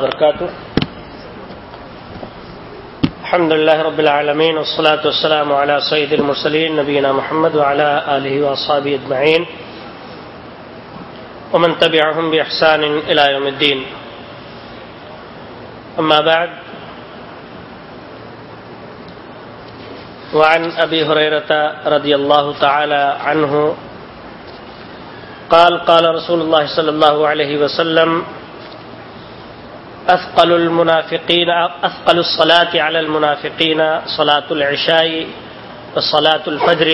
وبركاته. الحمد لله رب العالمين، والصلاة والسلام على سيد المرسلين نبينا محمد وعلى آله وأصحابه أجمعين. ومن تبعهم بإحسان إلى يوم الدين. أما بعد، وعن أبي هريرة رضي الله تعالى عنه، قال قال رسول الله صلى الله عليه وسلم أثقل المنافقين، أثقل الصلاة على المنافقين، صلاة العشاء وصلاة الفجر.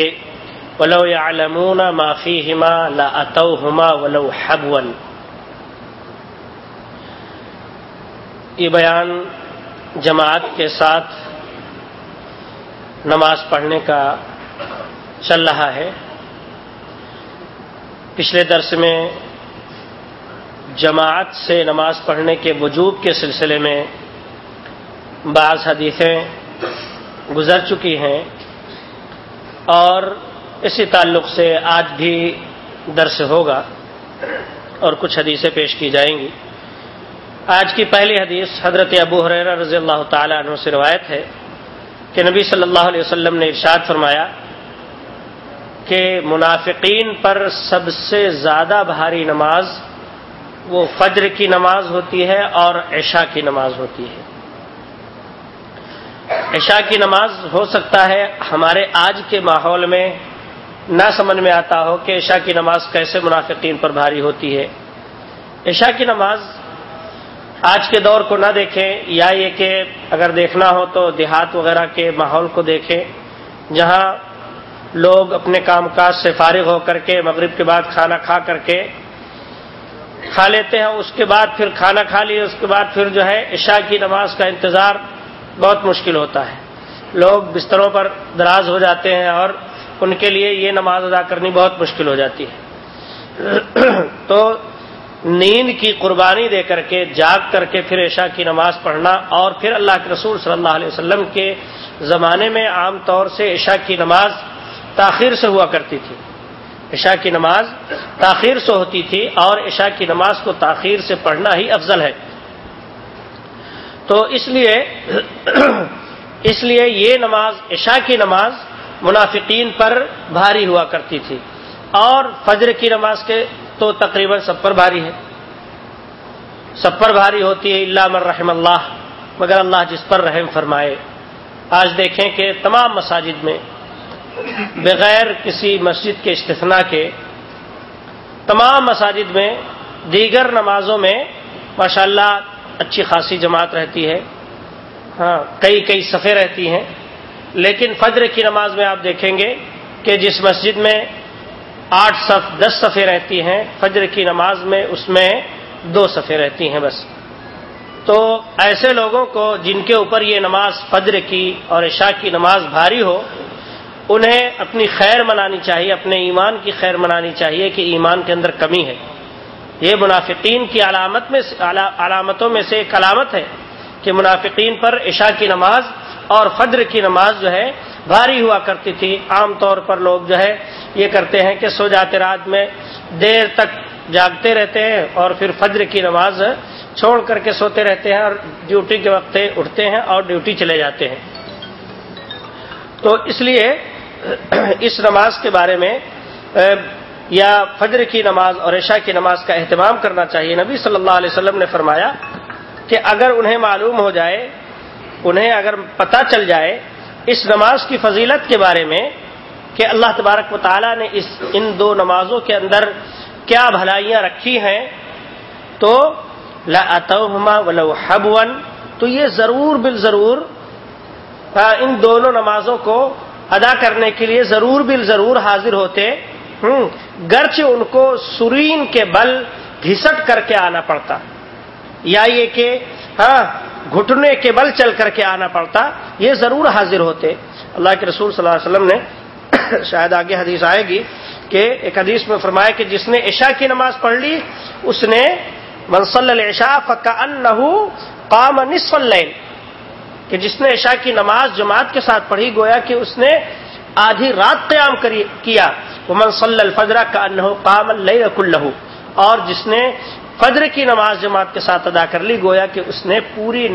ولو يعلمون ما فيهما لأتوهما ولو حبوا. یہ بیان جماعت کے ساتھ نماز پڑھنے کا چل رہا ہے۔ پچھلے درس میں جماعت سے نماز پڑھنے کے وجوب کے سلسلے میں بعض حدیثیں گزر چکی ہیں اور اسی تعلق سے آج بھی درس ہوگا اور کچھ حدیثیں پیش کی جائیں گی۔ آج کی پہلی حدیث حضرت ابو حریر رضی اللہ تعالی عنہ سے روایت ہے کہ نبی صلی اللہ علیہ وسلم نے ارشاد فرمایا کہ منافقین پر سب سے زیادہ بھاری نماز وہ فجر کی نماز ہوتی ہے اور عشاء کی نماز ہوتی ہے۔ عشاء کی نماز ہو سکتا ہے، ہمارے آج کے ماحول میں نہ سمجھ میں آتا ہو کہ عشاء کی نماز کیسے منافقین پر بھاری ہوتی ہے۔ عشاء کی نماز آج کے دور کو نہ دیکھیں، یا یہ کہ اگر دیکھنا ہو تو دیہات وغیرہ کے ماحول کو دیکھیں، جہاں لوگ اپنے کام کاج سے فارغ ہو کر کے مغرب کے بعد کھانا کھا کر کے کھا لیتے ہیں، اس کے بعد پھر کھانا کھا لیے، اس کے بعد پھر جو ہے عشاء کی نماز کا انتظار بہت مشکل ہوتا ہے۔ لوگ بستروں پر دراز ہو جاتے ہیں اور ان کے لیے یہ نماز ادا کرنی بہت مشکل ہو جاتی ہے۔ تو نیند کی قربانی دے کر کے، جاگ کر کے پھر عشاء کی نماز پڑھنا اور پھر اللہ کے رسول صلی اللہ علیہ وسلم کے زمانے میں عام طور سے عشاء کی نماز تاخیر سے ہوا کرتی تھی۔ عشاء کی نماز تاخیر سے ہوتی تھی اور عشاء کی نماز کو تاخیر سے پڑھنا ہی افضل ہے۔ تو اس لیے اس لیے یہ نماز، عشاء کی نماز منافقین پر بھاری ہوا کرتی تھی۔ اور فجر کی نماز کے تو تقریباً سب پر بھاری ہے۔ سب پر بھاری ہوتی ہے اللہ من رحم اللہ، مگر اللہ جس پر رحم فرمائے۔ آج دیکھیں کہ تمام مساجد میں بغیر کسی مسجد کے استثناء کے تمام مساجد میں، دیگر نمازوں میں ماشاء اللہ اچھی خاصی جماعت رہتی ہے۔ ہاں کئی کئی صفے رہتی ہیں۔ لیکن فجر کی نماز میں آپ دیکھیں گے کہ جس مسجد میں آٹھ صف، دس صفے رہتی ہیں، فجر کی نماز میں اس میں دو صفے رہتی ہیں بس۔ تو ایسے لوگوں کو جن کے اوپر یہ نماز فجر کی اور عشاء کی نماز بھاری ہو انہیں اپنی خیر منانی چاہیے، اپنے ایمان کی خیر منانی چاہیے کہ ایمان کے اندر کمی ہے۔ یہ منافقین کی علامت میں علامتوں میں سے ایک علامت ہے کہ منافقین پر عشاء کی نماز اور فجر کی نماز جو ہے، بھاری ہوا کرتی تھی۔ عام طور پر لوگ جو ہے، یہ کرتے ہیں کہ سو جاتے رات میں، دیر تک جاگتے رہتے ہیں اور پھر فجر کی نماز چھوڑ کر کے سوتے رہتے ہیں اور ڈیوٹی کے وقت اٹھتے ہیں اور ڈیوٹی چلے جاتے ہیں۔ تو اس لیے اس نماز کے بارے میں یا فجر کی نماز اور عشاء کی نماز کا اہتمام کرنا چاہیے۔ نبی صلی اللہ علیہ وسلم نے فرمایا کہ اگر انہیں معلوم ہو جائے، انہیں اگر پتہ چل جائے اس نماز کی فضیلت کے بارے میں کہ اللہ تبارک و تعالیٰ نے اس، ان دو نمازوں کے اندر کیا بھلائیاں رکھی ہیں، تو لاطما ولو حبون، تو یہ ضرور بال ضرور ہاں، ان دونوں نمازوں کو ادا کرنے کے لیے ضرور بال ضرور حاضر ہوتے۔ ہوں، گرچہ ان کو سرین کے بل گھسٹ کر کے آنا پڑتا۔ یا یہ کہ ہاں گھٹنے کے بل چل کر کے آنا پڑتا، یہ ضرور حاضر ہوتے۔ اللہ کے رسول صلی اللہ علیہ وسلم نے شاید آگے حدیث آئے گی کہ ایک حدیث میں فرمایا کہ جس نے عشاء کی نماز پڑھ لی، اس نے منصل العشاء فکا ان قام نصف اللیل۔ کہ جس نے عشاء کی نماز جماعت کے ساتھ پڑھی، گویا کہ اس نے آدھی رات قیام کیا۔ وہ منصل الفجرا کا انہ قام اللہ اور جس نے فجر کی نماز جماعت کے ساتھ ادا کر لی، گویا کہ اس نے پوری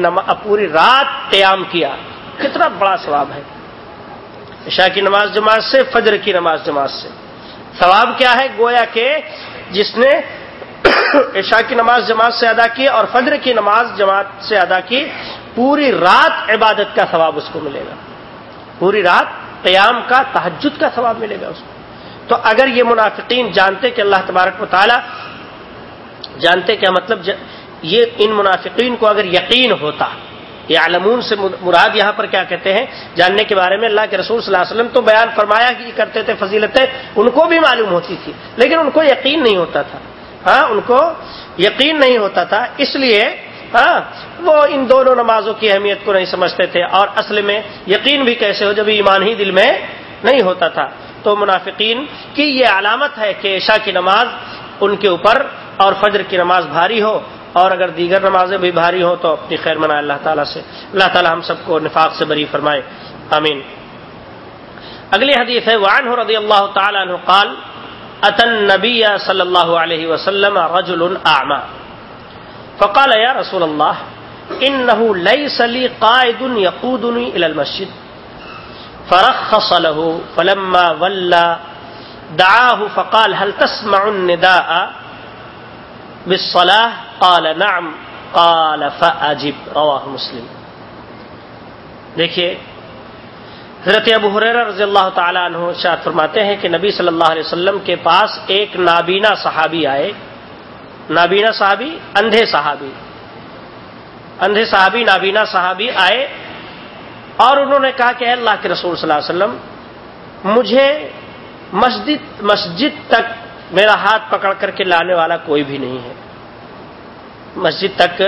پوری رات قیام کیا۔ کتنا بڑا ثواب ہے۔ عشاء کی نماز جماعت سے، فجر کی نماز جماعت سے۔ ثواب کیا ہے؟ گویا کہ جس نے عشاء کی نماز جماعت سے ادا کی اور فجر کی نماز جماعت سے ادا کی پوری رات عبادت کا ثواب اس کو ملے گا۔ پوری رات قیام کا تحجد کا ثواب ملے گا اس کو۔ تو اگر یہ منافقین جانتے کہ اللہ تبارک و جانتے کیا مطلب یہ ان منافقین کو اگر یقین ہوتا یہ عالمون سے مراد یہاں پر کیا کہتے ہیں؟ جاننے کے بارے میں اللہ کے رسول صلی اللہ علیہ وسلم تو بیان فرمایا کہ کرتے تھے فضیلتیں، ان کو بھی معلوم ہوتی تھی، لیکن ان کو یقین نہیں ہوتا تھا۔ ہاں ان کو یقین نہیں ہوتا تھا، اس لیے ہاں وہ ان دونوں نمازوں کی اہمیت کو نہیں سمجھتے تھے اور اصل میں یقین بھی کیسے ہو جب ایمان ہی دل میں نہیں ہوتا تھا۔ تو منافقین کی یہ علامت ہے کہ عشاء کی نماز ان کے اوپر اور فجر کی نماز بھاری ہو اور اگر دیگر نمازیں بھی بھاری ہوں تو اپنی خیر منائے اللہ تعالیٰ سے۔ اللہ تعالیٰ ہم سب کو نفاق سے بری فرمائے۔ آمین۔ اگلی حدیث ہے، وعن رضی اللہ تعالیٰ عنہ قال، اتن نبی صلی اللہ علیہ وسلم رجل اعما فقال یا رسول اللہ انه ليس لي قائد يقودني الى المسجد. فرخص له، فلما ولى دعاه فقال، هل تسمع النداء بالصلاة؟ قال، نعم. قال، فأجب. رواه مسلم. دیکھیے، حضرت ابو حریر رضی اللہ تعالیٰ عنہ شاید فرماتے ہیں کہ نبی صلی اللہ علیہ وسلم کے پاس ایک نابینا صحابی آئے۔ نابینا صحابی، اندھے صحابی۔ اندھے صحابی، نابینا صحابی آئے اور انہوں نے کہا کہ اللہ کے رسول صلی اللہ علیہ وسلم، مجھے مسجد مسجد تک میرا ہاتھ پکڑ کر کے لانے والا کوئی بھی نہیں ہے۔ مسجد تک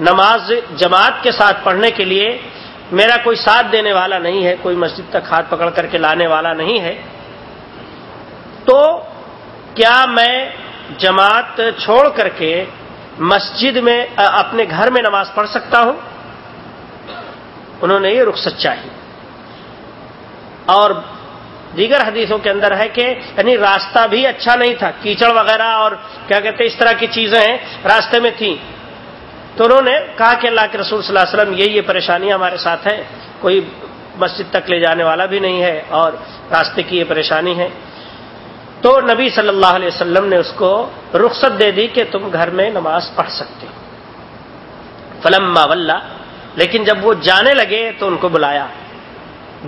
نماز جماعت کے ساتھ پڑھنے کے لیے میرا کوئی ساتھ دینے والا نہیں ہے، کوئی مسجد تک ہاتھ پکڑ کر کے لانے والا نہیں ہے۔ تو کیا میں جماعت چھوڑ کر کے مسجد میں اپنے گھر میں نماز پڑھ سکتا ہوں۔ انہوں نے یہ رخصت چاہی۔ اور دیگر حدیثوں کے اندر ہے کہ یعنی راستہ بھی اچھا نہیں تھا، کیچڑ وغیرہ اور کیا کہتے اس طرح کی چیزیں راستے میں تھیں۔ تو انہوں نے کہا کہ اللہ کے رسول صلی اللہ علیہ وسلم یہ یہ پریشانیاں ہمارے ساتھ ہیں، کوئی مسجد تک لے جانے والا بھی نہیں ہے اور راستے کی یہ پریشانی ہے۔ تو نبی صلی اللہ علیہ وسلم نے اس کو رخصت دے دی کہ تم گھر میں نماز پڑھ سکتے ہو۔ فلم ولہ لیکن جب وہ جانے لگے تو ان کو بلایا۔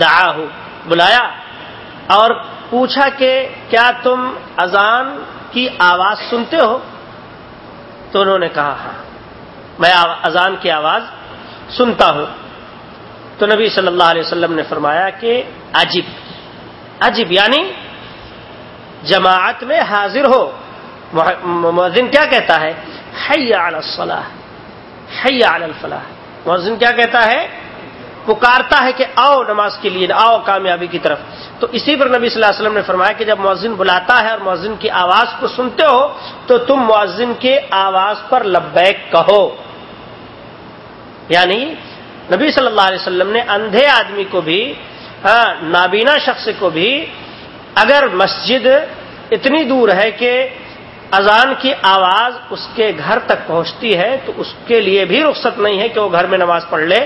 دعا ہو بلایا۔ اور پوچھا کہ کیا تم اذان کی آواز سنتے ہو؟ تو انہوں نے کہا ہاں۔ میں اذان کی آواز سنتا ہوں۔ تو نبی صلی اللہ علیہ وسلم نے فرمایا کہ عجیب عجیب یعنی جماعت میں حاضر ہو۔ مؤذن کیا کہتا ہے؟ حی علی الصلاح، حی علی الفلاح مؤذن کیا کہتا ہے؟ پکارتا ہے کہ آؤ نماز کے لیے، آؤ کامیابی کی طرف۔ تو اسی پر نبی صلی اللہ علیہ وسلم نے فرمایا کہ جب مؤذن بلاتا ہے اور مؤذن کی آواز کو سنتے ہو، تو تم مؤذن کے آواز پر لبیک کہو۔ یعنی نبی صلی اللہ علیہ وسلم نے اندھے آدمی کو بھی ہاں نابینا شخص کو بھی اگر مسجد اتنی دور ہے کہ اذان کی آواز اس کے گھر تک پہنچتی ہے، تو اس کے لیے بھی رخصت نہیں ہے کہ وہ گھر میں نماز پڑھ لے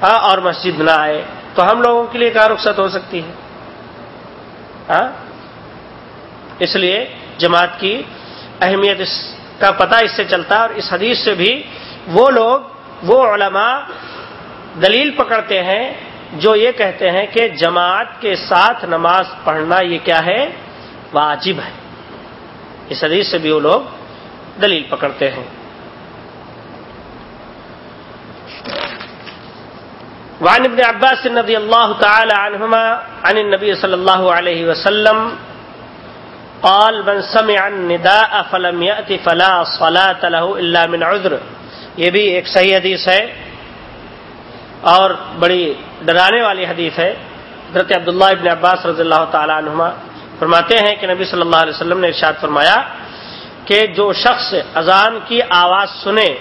اور مسجد نہ آئے۔ تو ہم لوگوں کے لیے کیا رخصت ہو سکتی ہے؟ اس لیے جماعت کی اہمیت اس کا پتہ اس سے چلتا ہے اور اس حدیث سے بھی وہ لوگ، وہ علماء دلیل پکڑتے ہیں جو یہ کہتے ہیں کہ جماعت کے ساتھ نماز پڑھنا یہ کیا ہے؟ واجب ہے۔ اس حدیث سے بھی وہ لوگ دلیل پکڑتے ہیں۔ وعن ابن عباس رضي الله تعالى عنهما عن النبي صلى الله عليه وسلم قال، من سمع النداء فلم يأت فلا صلاة له إلا من عذر. یہ بھی ایک صحیح حدیث ہے۔ اور بڑی ڈرانے والی حدیث ہے۔ حضرت عبداللہ ابن عباس رضی اللہ تعالی عنہما فرماتے ہیں کہ نبی صلی اللہ علیہ وسلم نے ارشاد فرمایا کہ جو شخص اذان کی آواز سنے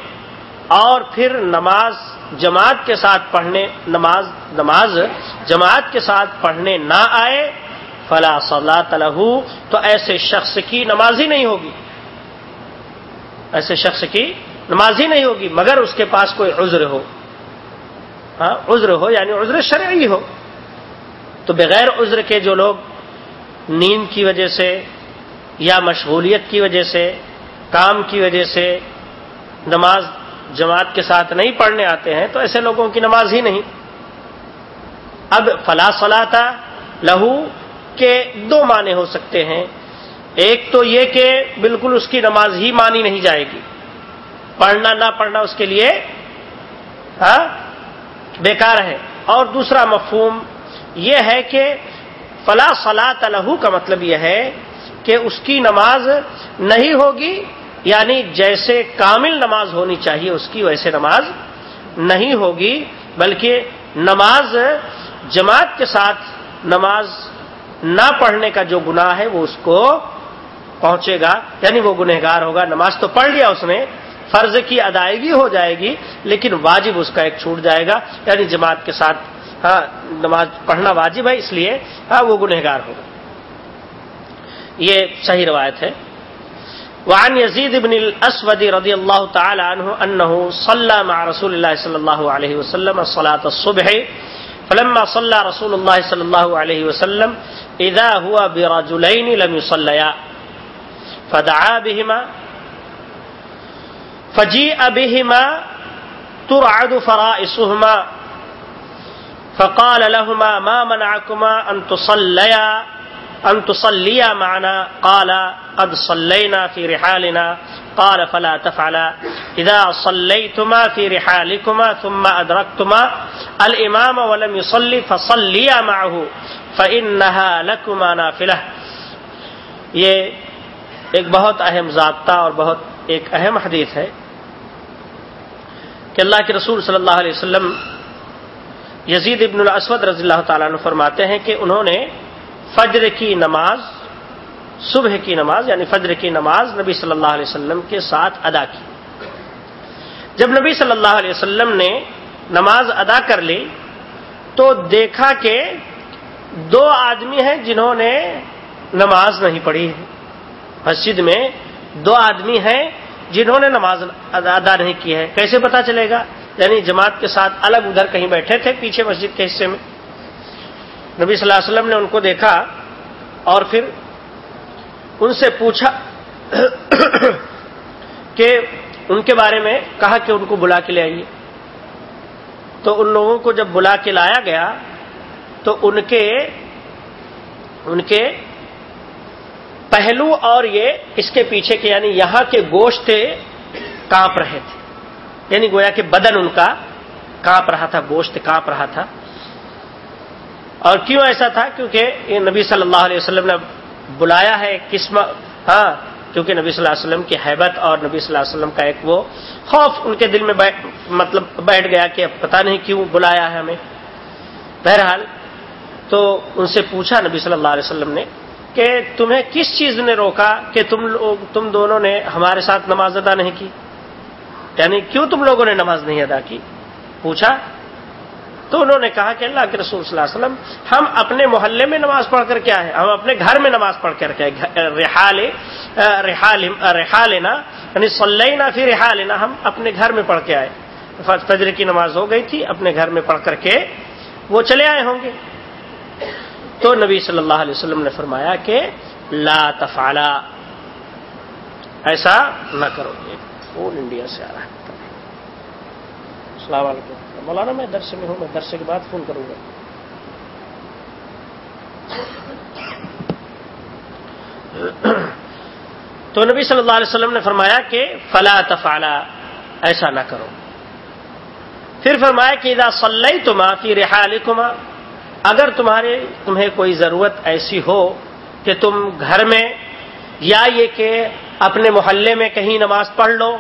اور پھر نماز جماعت کے ساتھ پڑھنے، نماز نماز جماعت کے ساتھ پڑھنے نہ آئے، فلا صلاح تلح تو ایسے شخص کی نماز ہی نہیں ہوگی۔ ایسے شخص کی نماز ہی نہیں ہوگی، مگر اس کے پاس کوئی عذر ہو۔ ہاں عذر ہو یعنی عذر شرعی ہو۔ تو بغیر عذر کے جو لوگ نیند کی وجہ سے یا مشغولیت کی وجہ سے، کام کی وجہ سے نماز جماعت کے ساتھ نہیں پڑھنے آتے ہیں، تو ایسے لوگوں کی نماز ہی نہیں۔ اب فلا صلاح لہو کے دو معنی ہو سکتے ہیں۔ ایک تو یہ کہ بالکل اس کی نماز ہی مانی نہیں جائے گی۔ پڑھنا نہ پڑھنا اس کے لیے ہاں بیکار ہے۔ اور دوسرا مفہوم یہ ہے کہ فلا صلاح لہو کا مطلب یہ ہے کہ اس کی نماز نہیں ہوگی یعنی جیسے کامل نماز ہونی چاہیے اس کی ویسے نماز نہیں ہوگی، بلکہ نماز جماعت کے ساتھ نماز نہ پڑھنے کا جو گناہ ہے وہ اس کو پہنچے گا یعنی وہ گنہگار ہوگا۔ نماز تو پڑھ لیا اس نے فرض کی ادائیگی ہو جائے گی، لیکن واجب اس کا ایک چھوٹ جائے گا۔ یعنی جماعت کے ساتھ ہاں نماز پڑھنا واجب ہے، اس لیے ہاں وہ گنہگار ہوگا۔ یہ صحیح روایت ہے۔ وعن يزيد بن الاسود رضي الله تعالى عنه انه صلى مع رسول الله صلى الله عليه وسلم صلاه الصبح، فلما صلى رسول الله صلى الله عليه وسلم اذا هو برجلين لم يصليا فدعا بهما فجيء بهما ترعد فرائسهما فقال لهما ما منعكما ان تصليا ان تصليا معنا؟ قال قد صلينا في رحالنا. قال فلا تفعلا. اذا صليتما في رحالكما ثم ادركتما الامام ولم يصلي فصليا معه. فانها لكما نافله یہ ایک بہت اہم ضابطہ اور بہت ایک اہم حدیث ہے۔ کہ اللہ کے رسول صلی اللہ علیہ وسلم یزید ابن الاسود رضی اللہ تعالیٰ عنہ فرماتے ہیں کہ انہوں نے فجر کی نماز، صبح کی نماز یعنی فجر کی نماز نبی صلی اللہ علیہ وسلم کے ساتھ ادا کی۔ جب نبی صلی اللہ علیہ وسلم نے نماز ادا کر لی تو دیکھا کہ دو آدمی ہیں جنہوں نے نماز نہیں پڑھی۔ ہے مسجد میں دو آدمی ہیں جنہوں نے نماز ادا نہیں کی ہے، کیسے پتا چلے گا؟ یعنی جماعت کے ساتھ الگ ادھر کہیں بیٹھے تھے پیچھے مسجد کے حصے میں۔ نبی صلی اللہ علیہ وسلم نے ان کو دیکھا اور پھر ان سے پوچھا کہ ان کے بارے میں کہا کہ ان کو بلا کے لے آئیے۔ تو ان لوگوں کو جب بلا کے لایا گیا تو ان کے ان کے پہلو اور یہ اس کے پیچھے کے یعنی یہاں کے گوشت کانپ رہے تھے۔ یعنی گویا کہ بدن ان کا کانپ رہا تھا، گوشت کانپ رہا تھا۔ اور کیوں ایسا تھا؟ کیونکہ یہ نبی صلی اللہ علیہ وسلم نے بلایا ہے قسم ہاں کیونکہ نبی صلی اللہ علیہ وسلم کی حیبت اور نبی صلی اللہ علیہ وسلم کا ایک وہ خوف ان کے دل میں مطلب بیٹھ گیا کہ اب پتہ نہیں کیوں بلایا ہے ہمیں۔ بہرحال تو ان سے پوچھا نبی صلی اللہ علیہ وسلم نے کہ تمہیں کس چیز نے روکا کہ تم لوگ تم دونوں نے ہمارے ساتھ نماز ادا نہیں کی؟ یعنی کیوں تم لوگوں نے نماز نہیں ادا کی؟ پوچھا، تو انہوں نے کہا کہ اللہ کے رسول صلی اللہ علیہ وسلم، ہم اپنے محلے میں نماز پڑھ کر کیا ہے ہم اپنے گھر میں نماز پڑھ کر کے رہا لینا یعنی صلینا پھر رہا لینا ہم اپنے گھر میں پڑھ کے آئے فجر کی نماز ہو گئی تھی، اپنے گھر میں پڑھ کر کے وہ چلے آئے ہوں گے۔ تو نبی صلی اللہ علیہ وسلم نے فرمایا کہ لا تفعلا، ایسا نہ کرو۔ یہ اول انڈیا سے آ رہا ہے۔ السلام علیکم۔ مولانا، میں درس میں ہوں، میں درس کے بعد فون کروں گا۔ تو نبی صلی اللہ علیہ وسلم نے فرمایا کہ فلا تفعلا، ایسا نہ کرو۔ پھر فرمایا کہ اذا صلی تو فی رحالکما اگر تمہارے تمہیں کوئی ضرورت ایسی ہو کہ تم گھر میں یا یہ کہ اپنے محلے میں کہیں نماز پڑھ لو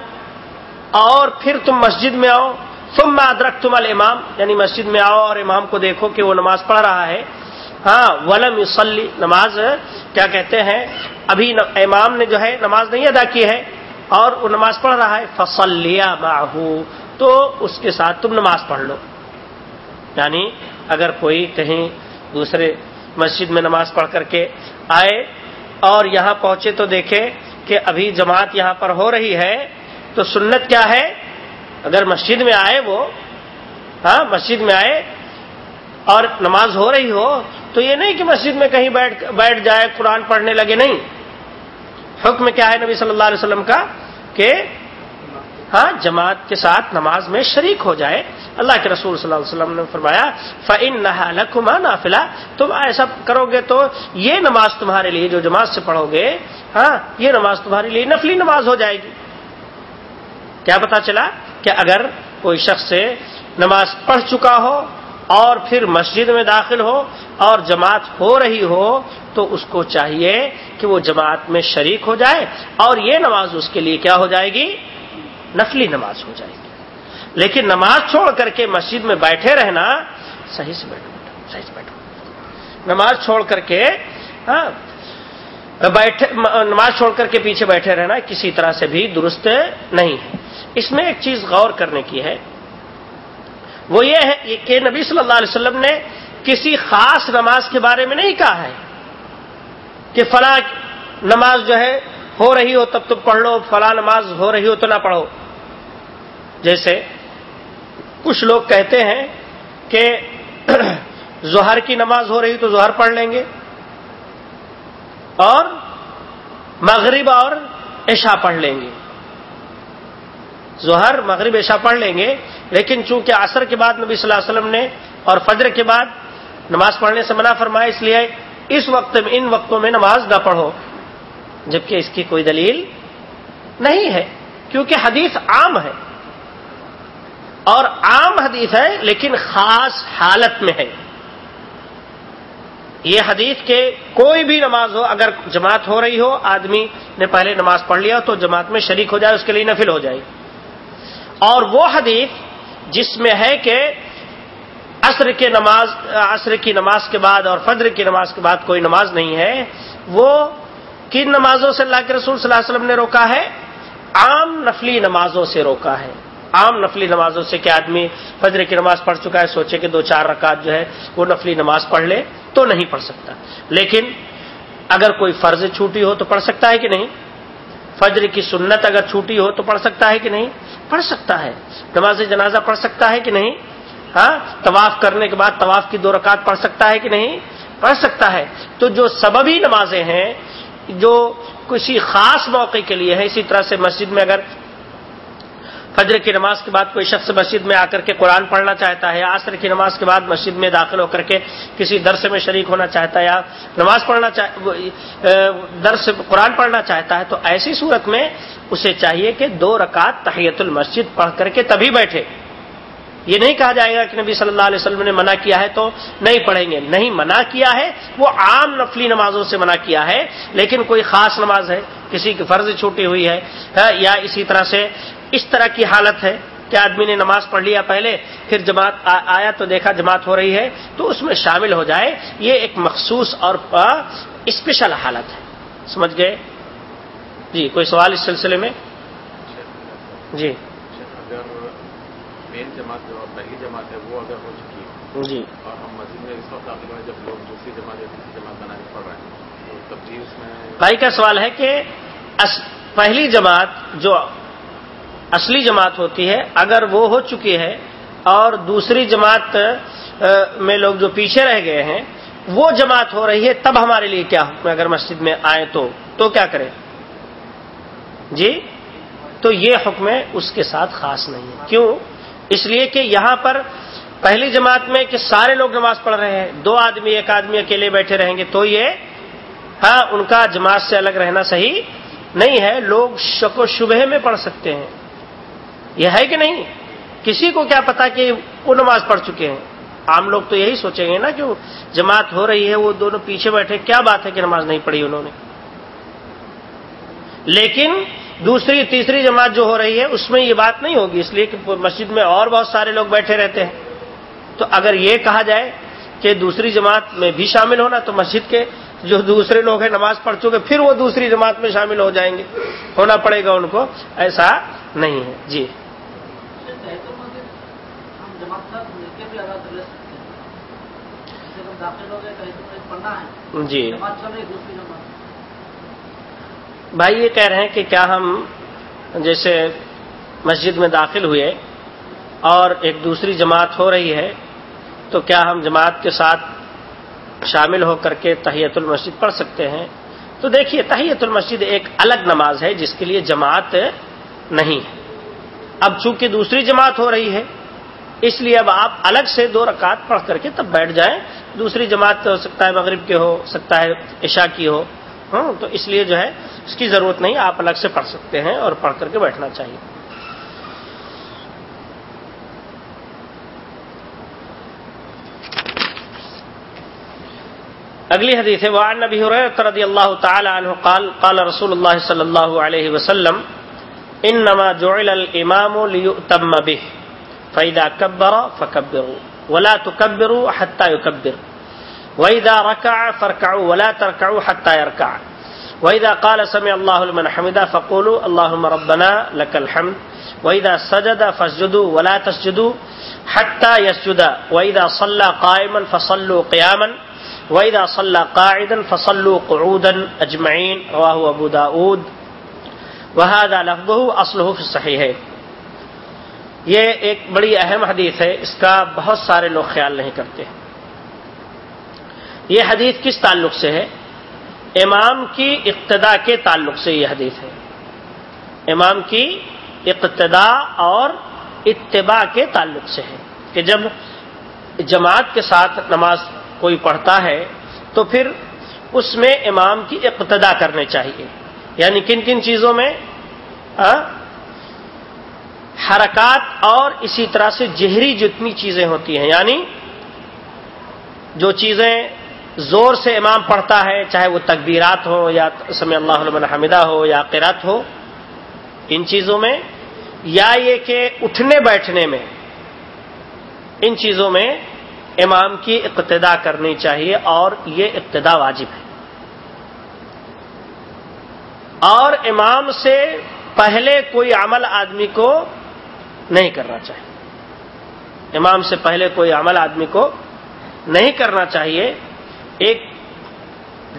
اور پھر تم مسجد میں آؤ تم میں ادرک تم الامام یعنی مسجد میں آؤ اور امام کو دیکھو کہ وہ نماز پڑھ رہا ہے۔ ہاں ولم یوسلی نماز، کیا کہتے ہیں، ابھی امام نے جو ہے نماز نہیں ادا کی ہے اور وہ نماز پڑھ رہا ہے۔ فصلیا باہو تو اس کے ساتھ تم نماز پڑھ لو۔ یعنی اگر کوئی کہیں دوسرے مسجد میں نماز پڑھ کر کے آئے اور یہاں پہنچے تو دیکھے کہ ابھی جماعت یہاں پر ہو رہی ہے، تو سنت کیا ہے؟ اگر مسجد میں آئے وہ ہاں مسجد میں آئے اور نماز ہو رہی ہو، تو یہ نہیں کہ مسجد میں کہیں بیٹھ بیٹھ جائے، قرآن پڑھنے لگے، نہیں۔ حکم کیا ہے نبی صلی اللہ علیہ وسلم کا کہ ہاں جماعت کے ساتھ نماز میں شریک ہو جائے۔ اللہ کے رسول صلی اللہ علیہ وسلم نے فرمایا فن نہ نافلا تم ایسا کرو گے تو یہ نماز تمہارے لیے، جو جماعت سے پڑھو گے ہاں یہ نماز تمہارے لیے نفلی نماز ہو جائے گی۔ کیا پتا چلا کہ اگر کوئی شخص سے نماز پڑھ چکا ہو اور پھر مسجد میں داخل ہو اور جماعت ہو رہی ہو، تو اس کو چاہیے کہ وہ جماعت میں شریک ہو جائے اور یہ نماز اس کے لیے کیا ہو جائے گی؟ نفلی نماز ہو جائے گی۔ لیکن نماز چھوڑ کر کے مسجد میں بیٹھے رہنا صحیح سے بیٹھو، صحیح سے بیٹھو۔ نماز چھوڑ کر کے ہاں بیٹھے، نماز چھوڑ کر کے پیچھے بیٹھے رہنا کسی طرح سے بھی درست نہیں ہے۔ اس میں ایک چیز غور کرنے کی ہے۔ وہ یہ ہے کہ نبی صلی اللہ علیہ وسلم نے کسی خاص نماز کے بارے میں نہیں کہا ہے کہ فلاں نماز جو ہے ہو رہی ہو تب تو پڑھ لو، فلاں نماز ہو رہی ہو تو نہ پڑھو۔ جیسے کچھ لوگ کہتے ہیں کہ ظہر کی نماز ہو رہی تو ظہر پڑھ لیں گے اور مغرب اور عشاء پڑھ لیں گے۔ ظہر، مغرب، عشاء پڑھ لیں گے، لیکن چونکہ عصر کے بعد نبی صلی اللہ علیہ وسلم نے اور فجر کے بعد نماز پڑھنے سے منع فرمایا، اس لیے اس وقت میں، ان وقتوں میں نماز نہ پڑھو، جبکہ اس کی کوئی دلیل نہیں ہے، کیونکہ حدیث عام ہے۔ اور عام حدیث ہے، لیکن خاص حالت میں ہے۔ یہ حدیث کے کوئی بھی نماز ہو، اگر جماعت ہو رہی ہو، آدمی نے پہلے نماز پڑھ لیا تو جماعت میں شریک ہو جائے، اس کے لیے نفل ہو جائے۔ اور وہ حدیث جس میں ہے کہ عصر کے نماز، عصر کی نماز کے بعد اور فجر کی نماز کے بعد کوئی نماز نہیں ہے، وہ کن نمازوں سے اللہ کے رسول صلی اللہ علیہ وسلم نے روکا ہے؟ عام نفلی نمازوں سے روکا ہے۔ عام نفلی نمازوں سے کہ آدمی فجر کی نماز پڑھ چکا ہے، سوچے کہ دو چار رکعت جو ہے وہ نفلی نماز پڑھ لے تو نہیں پڑھ سکتا۔ لیکن اگر کوئی فرض چھوٹی ہو تو پڑھ سکتا ہے کہ نہیں؟ فجر کی سنت اگر چھوٹی ہو تو پڑھ سکتا ہے کہ نہیں؟ پڑھ سکتا ہے۔ نماز جنازہ پڑھ سکتا ہے کہ نہیں؟ ہاں؟ طواف کرنے کے بعد طواف کی دو رکعت پڑھ سکتا ہے کہ نہیں؟ پڑھ سکتا ہے۔ تو جو سببی نمازیں ہیں، جو کسی خاص موقع کے لیے ہے اسی طرح سے مسجد میں اگر فجر کی نماز کے بعد کوئی شخص مسجد میں آ کر کے قرآن پڑھنا چاہتا ہے عصر کی نماز کے بعد مسجد میں داخل ہو کر کے کسی درس میں شریک ہونا چاہتا ہے یا نماز پڑھنا درس قرآن پڑھنا چاہتا ہے تو ایسی صورت میں اسے چاہیے کہ دو رکعت تحیت المسجد پڑھ کر کے تبھی بیٹھے۔ یہ نہیں کہا جائے گا کہ نبی صلی اللہ علیہ وسلم نے منع کیا ہے تو نہیں پڑھیں گے۔ نہیں منع کیا ہے، وہ عام نفلی نمازوں سے منع کیا ہے، لیکن کوئی خاص نماز ہے، کسی کی فرض چھوٹی ہوئی ہے ہاں، یا اسی طرح سے اس طرح کی حالت ہے کہ آدمی نے نماز پڑھ لیا پہلے پھر جماعت آیا تو دیکھا جماعت ہو رہی ہے تو اس میں شامل ہو جائے یہ ایک مخصوص اور اسپیشل حالت ہے۔ سمجھ گئے؟ جی کوئی سوال اس سلسلے میں؟ جی۔ مین جماعت جو پہلی جماعت ہے وہ اگر ہو چکی ہے جی۔ اور ہم مسجد میں اس وقت داخل ہوئے جب لوگ دوسری جماعت یا تیسری جماعت بنا کے پڑھ رہے ہیں تو تب اس میں بھائی کا سوال ہے کہ پہلی جماعت جو اصلی جماعت ہوتی ہے، اگر وہ ہو چکی ہے اور دوسری جماعت میں لوگ جو پیچھے رہ گئے ہیں، وہ جماعت ہو رہی ہے، تب ہمارے لیے کیا حکم ہے؟ اگر مسجد میں آئے تو تو کیا کریں؟ جی؟ تو یہ حکم ہے اس کے ساتھ خاص نہیں ہے۔ کیوں؟ اس لیے کہ یہاں پر پہلی جماعت میں کہ سارے لوگ نماز پڑھ رہے ہیں، دو آدمی، ایک آدمی اکیلے بیٹھے رہیں گے، تو یہ ہاں ان کا جماعت سے الگ رہنا صحیح نہیں ہے۔ لوگ شک و شبہ میں پڑھ سکتے ہیں۔ یہ ہے کہ نہیں؟ کسی کو کیا پتا کہ وہ نماز پڑھ چکے ہیں؟ عام لوگ تو یہی سوچیں گے نا کہ جماعت ہو رہی ہے، وہ دونوں پیچھے بیٹھے، کیا بات ہے کہ نماز نہیں پڑھی انہوں نے؟ لیکن دوسری، تیسری جماعت جو ہو رہی ہے، اس میں یہ بات نہیں ہوگی، اس لیے کہ مسجد میں اور بہت سارے لوگ بیٹھے رہتے ہیں۔ تو اگر یہ کہا جائے کہ دوسری جماعت میں بھی شامل ہونا، تو مسجد کے جو دوسرے لوگ ہیں نماز پڑھ چکے، پھر وہ دوسری جماعت میں شامل ہو جائیں گے۔ ہونا پڑے گا ان کو، ایسا نہیں ہے۔ جی۔ جی۔ بھائی یہ کہہ رہے ہیں کہ کیا ہم جیسے مسجد میں داخل ہوئے اور ایک دوسری جماعت ہو رہی ہے تو کیا ہم جماعت کے ساتھ شامل ہو کر کے تحیت المسجد پڑھ سکتے ہیں؟ تو دیکھیے تحیت المسجد ایک الگ نماز ہے جس کے لیے جماعت نہیں ہے۔ اب چونکہ دوسری جماعت ہو رہی ہے اس لیے اب آپ الگ سے دو رکعت پڑھ کر کے تب بیٹھ جائیں۔ دوسری جماعت ہو سکتا ہے مغرب کے ہو سکتا ہے عشاء کی ہو ہاں تو اس لیے جو ہے اس کی ضرورت نہیں، آپ الگ سے پڑھ سکتے ہیں اور پڑھ کر کے بیٹھنا چاہیے۔ اگلی حدیث ہے، وعن نبی رضی اللہ تعالی عنہ قال قال رسول اللہ صلی اللہ علیہ وسلم، انما جعل الامام ليؤتم به۔ فاذا كبر فكبروا ولا تو تكبروا حتى يكبر واذا ركع فاركعوا ولا تركعوا حتى يركع واذا قال سمع الله لمن حمده فقولوا اللهم ربنا لك الحمد واذا سجد فاسجدوا ولا تسجدوا حتى يسجد واذا صلى قائما فصلوا قياما وَإِذَا صَلَّى قَاعِدًا فَصَلُّوا قُعُودًا أَجْمَعِينَ رواه أبو داود وهذا لفظه أصله في الصحيح ہے یہ ایک بڑی اہم حدیث ہے، اس کا بہت سارے لوگ خیال نہیں کرتے۔ یہ حدیث کس تعلق سے ہے؟ امام کی اقتدا کے تعلق سے یہ حدیث ہے۔ امام کی اقتدا اور اتباع کے تعلق سے ہے کہ جب جماعت کے ساتھ نماز کوئی پڑھتا ہے، تو پھر اس میں امام کی اقتدا کرنے چاہیے۔ یعنی کن کن چیزوں میں؟ ہاں؟ حرکات اور اسی طرح سے جہری جتنی چیزیں ہوتی ہیں یعنی جو چیزیں زور سے امام پڑھتا ہے، چاہے وہ تکبیرات ہو یا سمی اللہ علم حمدہ ہو یا قرت ہو، ان چیزوں میں، یا یہ کہ اٹھنے بیٹھنے میں، ان چیزوں میں امام کی اقتدا کرنی چاہیے اور یہ اقتدا واجب ہے۔ اور امام سے پہلے کوئی عمل آدمی کو نہیں کرنا چاہیے۔ امام سے پہلے کوئی عمل آدمی کو نہیں کرنا چاہیے۔ ایک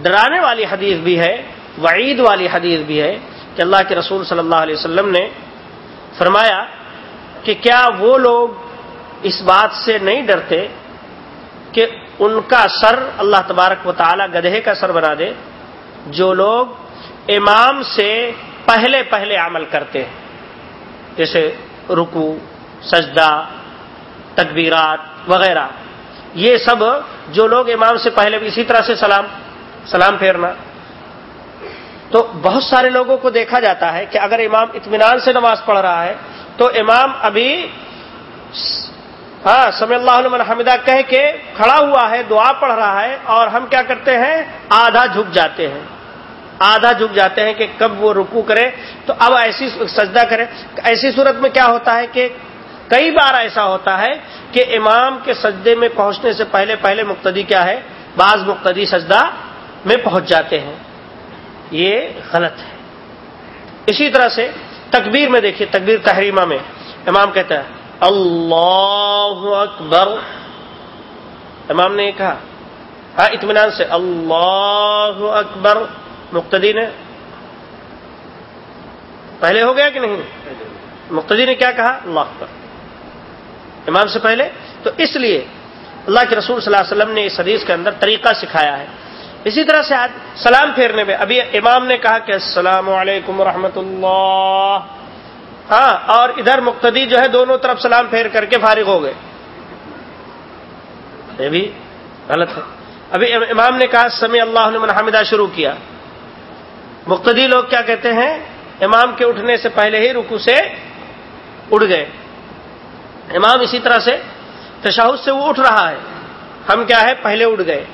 ڈرانے والی حدیث بھی ہے، وعید والی حدیث بھی ہے کہ اللہ کے رسول صلی اللہ علیہ وسلم نے فرمایا کہ کیا وہ لوگ اس بات سے نہیں ڈرتے کہ ان کا سر اللہ تبارک و تعالی گدھے کا سر بنا دے، جو لوگ امام سے پہلے پہلے عمل کرتے ہیں۔ جیسے رکو سجدہ، تکبیرات وغیرہ۔ یہ سب جو لوگ امام سے پہلے اسی طرح سے سلام سلام پھیرنا۔ تو بہت سارے لوگوں کو دیکھا جاتا ہے کہ اگر امام اطمینان سے نماز پڑھ رہا ہے، تو امام ابھی ہاں سمی اللہ علیہ حمدہ کہہ کے کھڑا ہوا ہے، دعا پڑھ رہا ہے اور ہم کیا کرتے ہیں؟ آدھا جھک جاتے ہیں۔ آدھا جھک جاتے ہیں کہ کب وہ رکو کرے، تو اب ایسی سجدہ کرے ایسی صورت میں کیا ہوتا ہے کہ کئی بار ایسا ہوتا ہے کہ امام کے سجدے میں پہنچنے سے پہلے پہلے مقتدی کیا ہے؟ بعض مقتدی سجدہ میں پہنچ جاتے ہیں۔ یہ غلط ہے۔ اسی طرح سے تکبیر میں دیکھیے، تکبیر تحریمہ میں امام کہتا ہے، اللہ اکبر۔ امام نے یہ کہا ہاں اطمینان سے، اللہ اکبر۔ مقتدی نے پہلے ہو گیا کہ نہیں؟ مقتدی نے کیا کہا؟ اللہ اکبر۔ امام سے پہلے۔ تو اس لیے اللہ کے رسول صلی اللہ علیہ وسلم نے اس حدیث کے اندر طریقہ سکھایا ہے۔ اسی طرح سے آج سلام پھیرنے میں ابھی امام نے کہا کہ السلام علیکم ورحمۃ اللہ۔ ہاں اور ادھر مقتدی جو ہے دونوں طرف سلام پھیر کر کے فارغ ہو گئے۔ یہ بھی غلط ہے۔ ابھی امام نے کہا سمی اللہ نے حمدہ شروع کیا۔ مقتدی لوگ کیا کہتے ہیں؟ امام کے اٹھنے سے پہلے ہی رکو سے اڑ گئے۔ امام اسی طرح سے تشاہد سے وہ اٹھ رہا ہے۔ ہم کیا ہے؟ پہلے اڑ گئے۔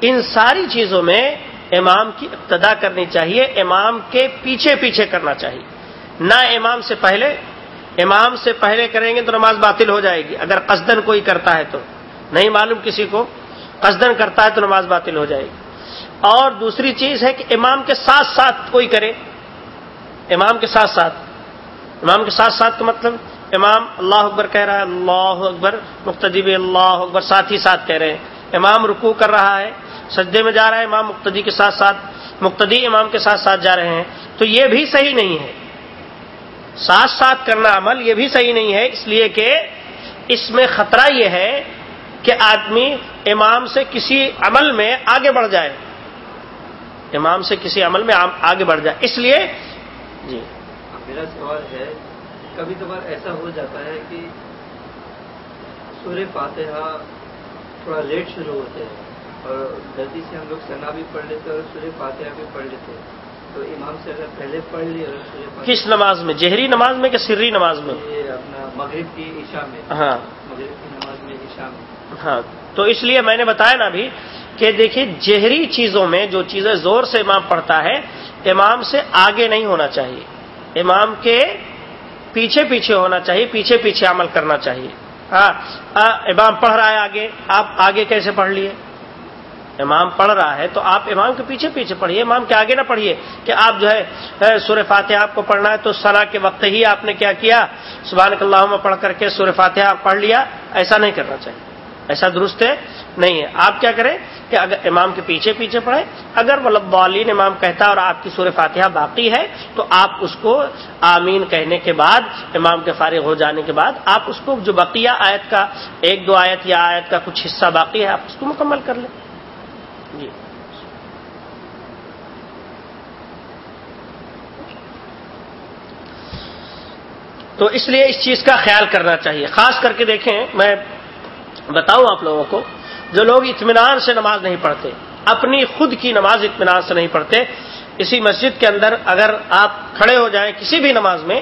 ان ساری چیزوں میں امام کی ابتدا کرنی چاہیے، امام کے پیچھے پیچھے کرنا چاہیے۔ نہ امام سے پہلے، امام سے پہلے کریں گے تو نماز باطل ہو جائے گی۔ اگر قصدن کوئی کرتا ہے تو، نہیں معلوم کسی کو، قصدن کرتا ہے تو نماز باطل ہو جائے گی۔ اور دوسری چیز ہے کہ امام کے ساتھ ساتھ کوئی کرے۔ امام کے ساتھ ساتھ۔ امام کے ساتھ ساتھ تو مطلب امام اللہ اکبر کہہ رہا ہے، اللہ اکبر، مقتدی اللہ اکبر ساتھ ہی ساتھ کہہ رہے ہیں۔ امام رکوع کر رہا ہے، سجدے میں جا رہا ہے، امام مقتدی کے ساتھ ساتھ، مقتدی امام کے ساتھ ساتھ جا رہے ہیں۔ تو یہ بھی صحیح نہیں ہے۔ ساتھ ساتھ کرنا عمل یہ بھی صحیح نہیں ہے، اس لیے کہ اس میں خطرہ یہ ہے کہ آدمی امام سے کسی عمل میں آگے بڑھ جائے۔ امام سے کسی عمل میں آگے بڑھ جائے۔ اس لیے جی۔ میرا سوال ہے کبھی کبھار ایسا ہو جاتا ہے کہ سورہ فاتحہ تھوڑا لیٹ شروع ہوتے ہیں اور جلدی سے ہم لوگ سنا بھی پڑھ لیتے اور سورہ فاتحہ بھی پڑھ لیتے تو امام سے اگر پہلے پڑھ لی اور کس نماز میں؟ جہری نماز میں کہ سری نماز میں؟ اپنا مغرب کی عشاء میں۔ ہاں۔ مغرب کی نماز میں عشاء میں۔ ہاں۔ تو اس لیے میں نے بتایا نا ابھی کہ دیکھیے جہری چیزوں میں جو چیزیں زور سے امام پڑھتا ہے، امام سے آگے نہیں ہونا چاہیے۔ امام کے پیچھے پیچھے ہونا چاہیے، پیچھے پیچھے عمل کرنا چاہیے۔ ہاں امام پڑھ رہا ہے آگے، آپ آگے کیسے پڑھ لیے؟ امام پڑھ رہا ہے تو آپ امام کے پیچھے پیچھے پڑھیے، امام کے آگے نہ پڑھیے کہ آپ جو ہے سور فاتحہ آپ کو پڑھنا ہے تو سنا کے وقت ہی آپ نے کیا کیا؟ سبحان اللہ میں پڑھ کر کے سور فاتحہ پڑھ لیا، ایسا نہیں کرنا چاہیے۔ ایسا درست ہے؟ نہیں ہے۔ آپ کیا کریں کہ اگر امام کے پیچھے پیچھے پڑھے اگر والین امام کہتا ہے اور آپ کی سور فاتحہ باقی ہے، تو آپ اس کو آمین کہنے کے بعد، امام کے فارغ ہو جانے کے بعد، آپ اس کو جو بقیہ آیت کا ایک دو آیت یا آیت کا کچھ حصہ باقی ہے، آپ اس کو مکمل کر لیں۔ جی۔ تو اس لیے اس چیز کا خیال کرنا چاہیے۔ خاص کر کے دیکھیں، میں بتاؤں آپ لوگوں کو، جو لوگ اطمینان سے نماز نہیں پڑھتے، اپنی خود کی نماز اطمینان سے نہیں پڑھتے، اسی مسجد کے اندر اگر آپ کھڑے ہو جائیں کسی بھی نماز میں،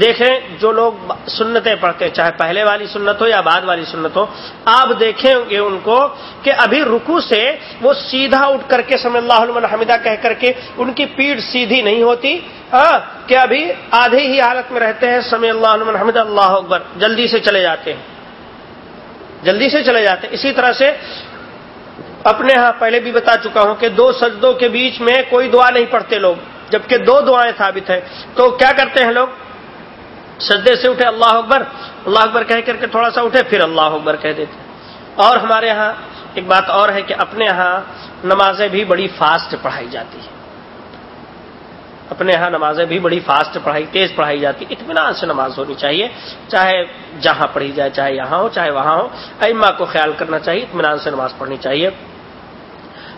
دیکھیں جو لوگ سنتیں پڑھتے، چاہے پہلے والی سنت ہو یا بعد والی سنت ہو، آپ دیکھیں گے ان کو کہ ابھی رکو سے وہ سیدھا اٹھ کر کے سمی اللہ علم حمیدہ کہہ کر کے ان کی پیڑ سیدھی نہیں ہوتی ہاں کہ ابھی آدھی ہی حالت میں رہتے ہیں سمی اللہ علم حمیدہ، اللہ اکبر، جلدی سے چلے جاتے ہیں۔ جلدی سے چلے جاتے اسی طرح سے اپنے ہاں پہلے بھی بتا چکا ہوں کہ دو سجدوں کے بیچ میں کوئی دعا نہیں پڑھتے لوگ، جبکہ دو دعائیں ثابت ہیں۔ تو کیا کرتے ہیں لوگ؟ سجدے سے اٹھے، اللہ اکبر اللہ اکبر کہہ کر کے تھوڑا سا اٹھے، پھر اللہ اکبر کہہ دیتے۔ اور ہمارے ہاں ایک بات اور ہے کہ اپنے ہاں نمازیں بھی بڑی فاسٹ پڑھائی جاتی ہیں۔ اپنے یہاں نمازیں بھی بڑی فاسٹ پڑھائی، تیز پڑھائی جاتی، اطمینان سے نماز ہونی چاہیے، چاہے جہاں پڑھی جائے، چاہے یہاں ہو، چاہے وہاں ہو ایما کو خیال کرنا چاہیے، اطمینان سے نماز پڑھنی چاہیے۔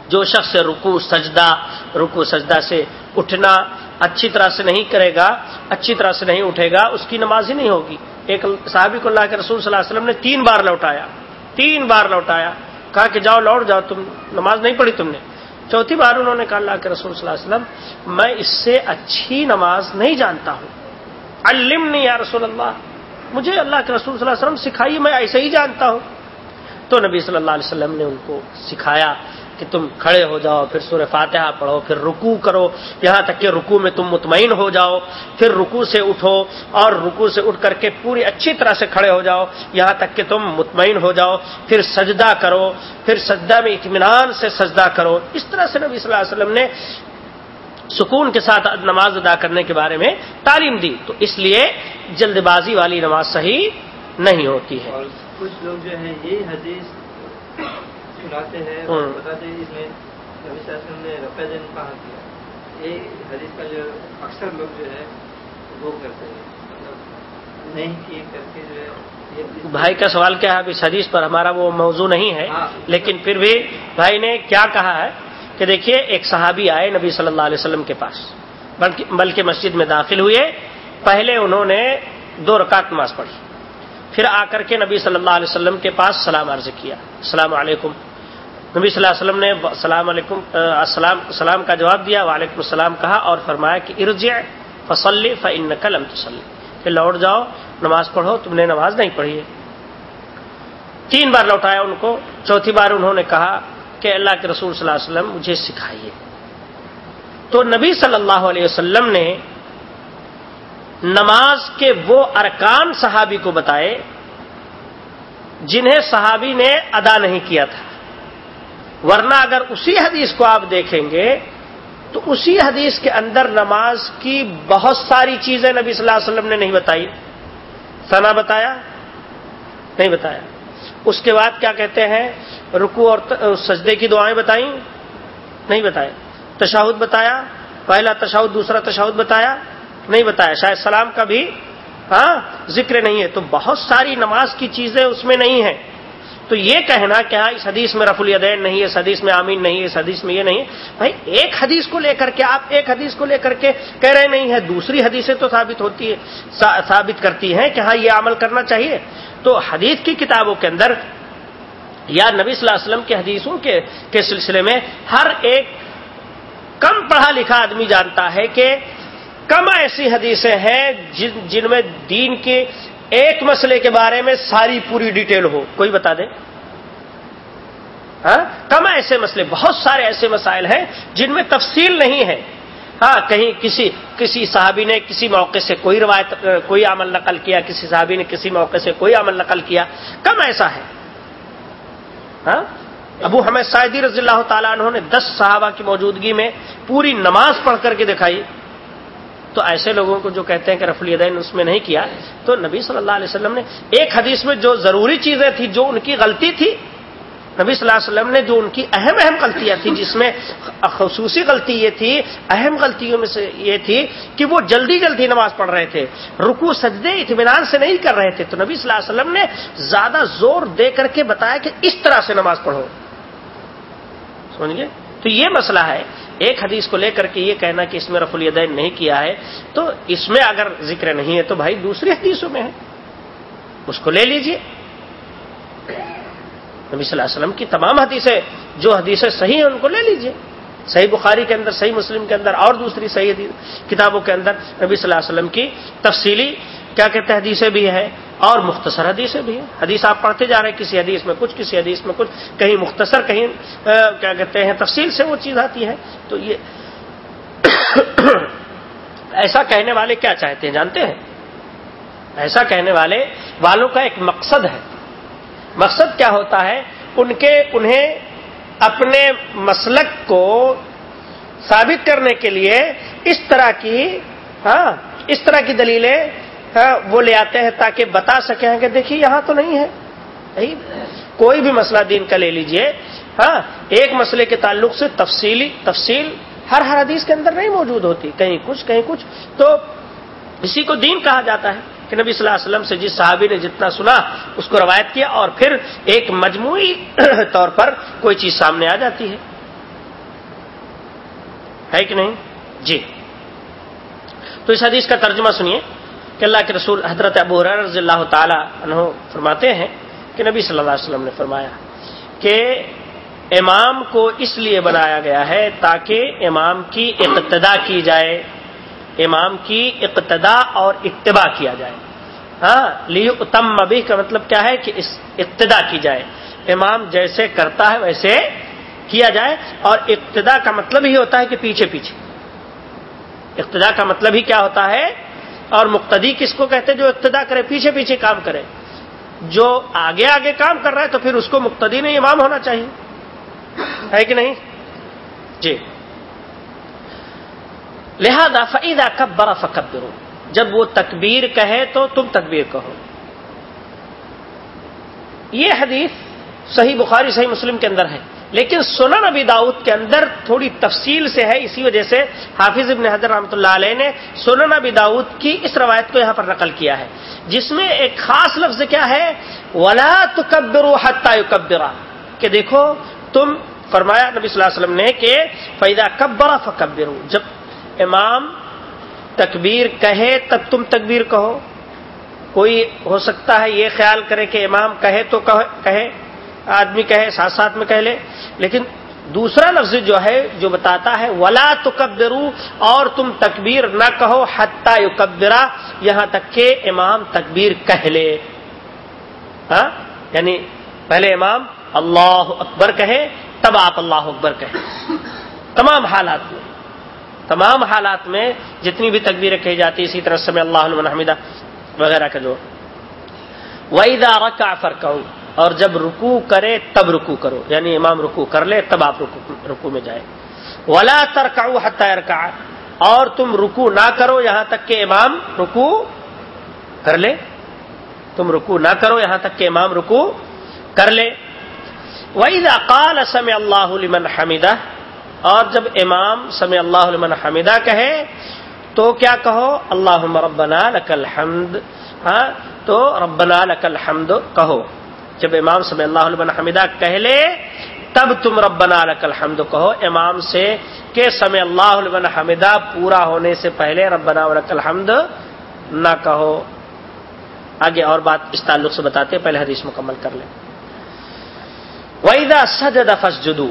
جو شخص رکو سجدہ رکو سجدہ سے اٹھنا اچھی طرح سے نہیں کرے گا، اچھی طرح سے نہیں اٹھے گا، اس کی نماز ہی نہیں ہوگی۔ ایک صحابی کو اللہ کے رسول صلی اللہ علیہ وسلم نے تین بار لوٹایا، تین بار لوٹایا، کہا کہ جاؤ لوٹ، جاؤ، تم نماز نہیں پڑھی تم نے۔ چوتھی بار انہوں نے کہا اللہ کے رسول صلی اللہ علیہ وسلم، میں اس سے اچھی نماز نہیں جانتا ہوں۔ علم نہیں یا رسول اللہ، مجھے اللہ کے رسول صلی اللہ علیہ وسلم سکھائی، میں ایسے ہی جانتا ہوں۔ تو نبی صلی اللہ علیہ وسلم نے ان کو سکھایا۔ کہ تم کھڑے ہو جاؤ، پھر سورہ فاتحہ پڑھو، پھر رکو کرو، یہاں تک کہ رکو میں تم مطمئن ہو جاؤ، پھر رکو سے اٹھو اور رکو سے اٹھ کر کے پوری اچھی طرح سے کھڑے ہو جاؤ، یہاں تک کہ تم مطمئن ہو جاؤ، پھر سجدہ کرو، پھر سجدہ میں اطمینان سے سجدہ کرو۔ اس طرح سے نبی صلی اللہ علیہ وسلم نے سکون کے ساتھ نماز ادا کرنے کے بارے میں تعلیم دی۔ تو اس لیے جلد بازی والی نماز صحیح نہیں ہوتی ہے۔ کچھ لوگ جو ہیں یہ حدیث سناتے ہیں بتاتے ہیں اس میں نبی صاحب نے رفع دن کہا کیا۔ یہ حدیث کا جو اکثر لوگ جو ہے وہ کرتے ہیں۔ مطلب نہیں کیے کر کے جو ہے بھائی کا سوال کیا ہے؟ اب اس حدیث پر ہمارا وہ موضوع نہیں ہے ہاں۔ لیکن پھر بھی بھائی نے کیا کہا ہے کہ دیکھیے ایک صحابی آئے نبی صلی اللہ علیہ وسلم کے پاس بلکہ مسجد میں داخل ہوئے۔ پہلے انہوں نے دو رکعت نماز پڑھی۔ پھر آ کر کے نبی صلی اللہ علیہ وسلم کے پاس سلام عرض کیا۔ السلام علیکم۔ نبی صلی اللہ علیہ وسلم نے السلام علیکم السلام سلام کا جواب دیا، وعلیکم السلام کہا اور فرمایا کہ ارجع فصلی فن قلم تسلی پھر لوٹ جاؤ، نماز پڑھو، تم نے نماز نہیں پڑھی ہے۔ تین بار لوٹایا ان کو، چوتھی بار انہوں نے کہا کہ اللہ کے رسول صلی اللہ علیہ وسلم مجھے سکھائیے۔ تو نبی صلی اللہ علیہ وسلم نے نماز کے وہ ارکان صحابی کو بتائے جنہیں صحابی نے ادا نہیں کیا تھا۔ ورنہ اگر اسی حدیث کو آپ دیکھیں گے تو اسی حدیث کے اندر نماز کی بہت ساری چیزیں نبی صلی اللہ علیہ وسلم نے نہیں بتائی۔ سنا بتایا؟ نہیں بتایا۔ اس کے بعد کیا کہتے ہیں؟ رکو اور سجدے کی دعائیں بتائیں؟ نہیں بتایا۔ تشاہد بتایا۔ پہلا تشاہد دوسرا تشاہد بتایا۔ نہیں بتایا۔ شاید سلام کا بھی ہاں ذکر نہیں ہے۔ تو بہت ساری نماز کی چیزیں اس میں نہیں ہیں۔ تو یہ کہنا کہ ہاں اس حدیث میں رف الدین نہیں ہے اس حدیث میں آمین نہیں ہے اس حدیث میں یہ نہیں۔ ہے بھائی، ایک حدیث کو لے کر کے، آپ ایک حدیث کو لے کر کے کہہ رہے نہیں ہے، دوسری حدیثیں تو ثابت ہوتی ہے ثابت کرتی ہیں کہ ہاں یہ عمل کرنا چاہیے۔ تو حدیث کی کتابوں کے اندر یا نبی صلی اللہ علیہ وسلم کے حدیثوں کے کے سلسلے میں ہر ایک کم پڑھا لکھا آدمی جانتا ہے کہ کم ایسی حدیثیں ہیں جن جن میں دین کے ایک مسئلے کے بارے میں ساری پوری ڈیٹیل ہو کوئی بتا دے ہاں؟ کم ایسے مسئلے، بہت سارے ایسے مسائل ہیں جن میں تفصیل نہیں ہے۔ ہاں کہیں کسی کسی صحابی نے کسی موقع سے کوئی روایت، کوئی عمل نقل کیا، کسی صحابی نے کسی موقع سے کوئی عمل نقل کیا۔ کم ایسا ہے۔ ہاں؟ ابو حمید سائدی رضی اللہ تعالیٰ عنہ نے دس صحابہ کی موجودگی میں پوری نماز پڑھ کر کے دکھائی۔ تو ایسے لوگوں کو جو کہتے ہیں کہ رفلی دین اس میں نہیں کیا، تو نبی صلی اللہ علیہ وسلم نے ایک حدیث میں جو ضروری چیزیں تھیں، جو ان کی غلطی تھی، نبی صلی اللہ علیہ وسلم نے جو ان کی اہم اہم غلطیاں تھیں، جس میں خصوصی غلطی یہ تھی، اہم غلطیوں میں سے یہ تھی کہ وہ جلدی جلدی نماز پڑھ رہے تھے رکو سجدے، اطمینان سے نہیں کر رہے تھے۔ تو نبی صلی اللہ علیہ وسلم نے زیادہ زور دے کر کے بتایا کہ اس طرح سے نماز پڑھو۔ سمجھ گئے؟ تو یہ مسئلہ ہے۔ ایک حدیث کو لے کر کے یہ کہنا کہ اس میں رف الیدین نہیں کیا ہے، تو اس میں اگر ذکر نہیں ہے تو بھائی دوسری حدیثوں میں ہے۔ اس کو لے لیجیے۔ نبی صلی اللہ علیہ وسلم کی تمام حدیثیں، جو حدیثیں صحیح ہیں، ان کو لے لیجیے۔ صحیح بخاری کے اندر، صحیح مسلم کے اندر، اور دوسری صحیح کتابوں کے اندر نبی صلی اللہ علیہ وسلم کی تفصیلی کیا کہتے ہیں، حدیثیں بھی ہیں۔ اور مختصر حدیثیں بھی ہیں۔ حدیث آپ پڑھتے جا رہے ہیں، کسی حدیث میں کچھ، کسی حدیث میں کچھ، کہیں مختصر، کہیں کیا کہتے ہیں، تفصیل سے وہ چیز آتی ہے۔ تو یہ ایسا کہنے والے کیا چاہتے ہیں، جانتے ہیں؟ ایسا کہنے والے والوں کا ایک مقصد ہے۔ مقصد کیا ہوتا ہے؟ ان کے، انہیں اپنے مسلک کو ثابت کرنے کے لیے اس طرح کی ہاں اس طرح کی دلیلیں وہ لے آتے ہیں تاکہ بتا سکیں کہ دیکھیے یہاں تو نہیں ہے۔ کوئی بھی مسئلہ دین کا لے لیجیے۔ ہاں ایک مسئلے کے تعلق سے تفصیلی، تفصیل ہر ہر حدیث کے اندر نہیں موجود ہوتی۔ کہیں کچھ کہیں کچھ۔ تو اسی کو دین کہا جاتا ہے کہ نبی صلی اللہ علیہ وسلم سے جس صحابی نے جتنا سنا، اس کو روایت کیا اور پھر ایک مجموعی طور پر کوئی چیز سامنے آ جاتی ہے۔ ہے کہ نہیں؟ جی۔ تو اس حدیث کا ترجمہ سنیے۔ کہ اللہ کے رسول حضرت ابو رضی اللہ تعالی عنہ فرماتے ہیں کہ نبی صلی اللہ علیہ وسلم نے فرمایا کہ امام کو اس لیے بنایا گیا ہے تاکہ امام کی اقتدا کی جائے، امام کی اقتدا اور اتباع کیا جائے۔ ہاں لیو اتم مبی کا مطلب کیا ہے کہ اس ابتدا کی جائے۔ امام جیسے کرتا ہے ویسے کیا جائے اور ابتدا کا مطلب ہی ہوتا ہے کہ پیچھے پیچھے۔ ابتدا کا مطلب ہی کیا ہوتا ہے؟ اور مقتدی کس کو کہتے جو ابتدا کرے، پیچھے پیچھے کام کرے۔ جو آگے آگے کام کر رہا ہے تو پھر اس کو مقتدی نہیں امام ہونا چاہیے۔ ہے کہ نہیں؟ جی۔ لہذا فعیدہ کب برا فقب جب وہ تکبیر کہے تو تم تکبیر کہو۔ یہ حدیث صحیح بخاری، صحیح مسلم کے اندر ہے۔ لیکن سنن نبی داؤد کے اندر تھوڑی تفصیل سے ہے، اسی وجہ سے حافظ ابن حضر رحمۃ اللہ علیہ نے سنن نبی داؤد کی اس روایت کو یہاں پر نقل کیا ہے۔ جس میں ایک خاص لفظ کیا ہے، ولا تکبرو حتہ کہ دیکھو، تم، فرمایا نبی صلی اللہ علیہ وسلم نے کہ فیدا کبرا فکبرو جب امام تکبیر کہے تب تم تکبیر کہو۔ کوئی ہو سکتا ہے یہ خیال کرے کہ امام کہے تو کہے۔ آدمی کہے، ساتھ ساتھ میں کہہ لے۔ لیکن دوسرا لفظ جو ہے، جو بتاتا ہے، ولا تو اور تم تکبیر نہ کہو حتہ یکبرا یہاں تک کہ امام تکبیر کہہ لے۔ ہاں؟ یعنی پہلے امام اللہ اکبر کہے، تب آپ اللہ اکبر کہیں۔ تمام حالات میں، تمام حالات میں جتنی بھی تکبیریں کہی جاتی اسی طرح سے میں اللہ حمیدہ وغیرہ کا جو ویدا رکا فرکو اور جب رکو کرے تب رکو کرو یعنی امام رکو کر لے تب آپ رکو میں جائے ولا ترکاؤ حتہ اور تم رکو نہ کرو یہاں تک کہ امام رکو کر لے۔ تم رکو نہ کرو یہاں تک کہ امام رکو کر لے۔ وہی قال اسم اللہ حمیدہ اور جب امام سمع اللہ علم حمیدہ کہے، تو کیا کہو؟ اللہ ربنا لکل حمد ہاں تو ربنا لکل حمد کہو۔ جب امام سب اللہ علیہ حمیدہ کہہ لے تب تم ربنا لکل حمد کہو، امام سے کہ سمے اللہ علیہ حمیدہ پورا ہونے سے پہلے ربنا لکل حمد نہ کہو۔ آگے اور بات اس تعلق سے بتاتے پہلے حدیث مکمل کر لیں۔ ویدا سجد فسجدو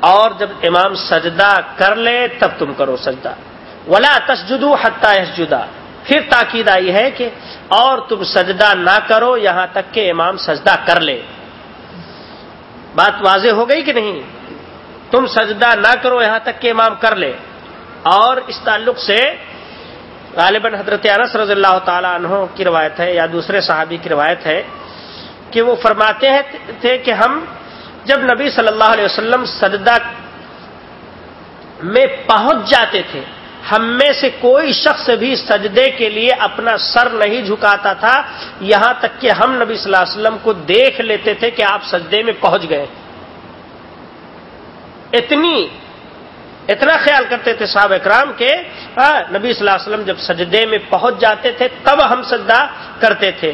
اور جب امام سجدہ کر لے، تب تم کرو سجدہ۔ ولا تسجدو حتہ جدا پھر تاکید آئی ہے کہ اور تم سجدہ نہ کرو، یہاں تک کہ امام سجدہ کر لے۔ بات واضح ہو گئی کہ نہیں؟ تم سجدہ نہ کرو، یہاں تک کہ امام کر لے۔ اور اس تعلق سے غالباً حضرت انس رضی اللہ تعالی عنہ کی روایت ہے یا دوسرے صحابی کی روایت ہے کہ وہ فرماتے تھے کہ ہم جب نبی صلی اللہ علیہ وسلم سجدہ میں پہنچ جاتے تھے ہم میں سے کوئی شخص بھی سجدے کے لیے اپنا سر نہیں جھکاتا تھا، یہاں تک کہ ہم نبی صلی اللہ علیہ وسلم کو دیکھ لیتے تھے کہ آپ سجدے میں پہنچ گئے۔ اتنی، اتنا خیال کرتے تھے صاحب اکرام کے نبی صلی اللہ علیہ وسلم جب سجدے میں پہنچ جاتے تھے تب ہم سجدہ کرتے تھے۔